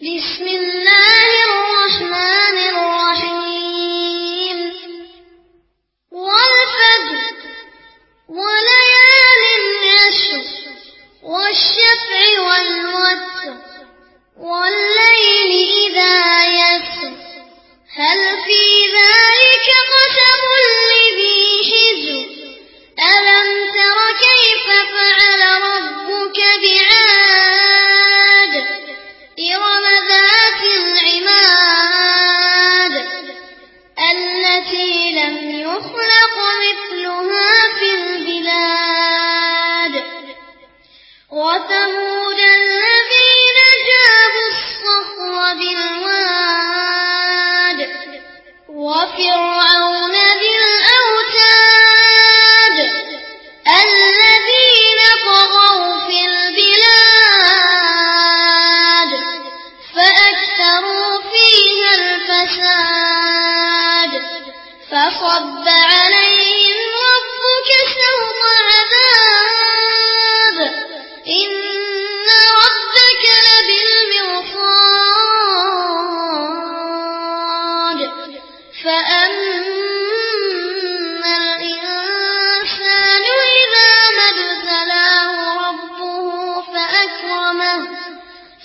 بسم الله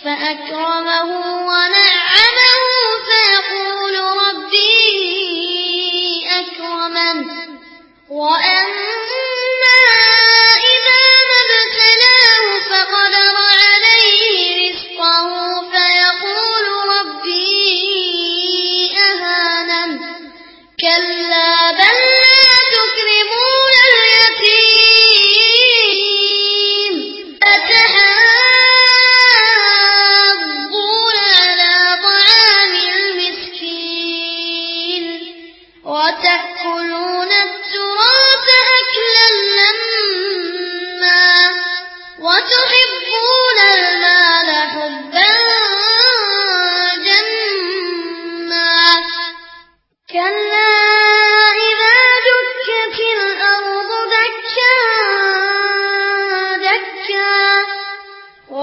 فأكرمه ونعمه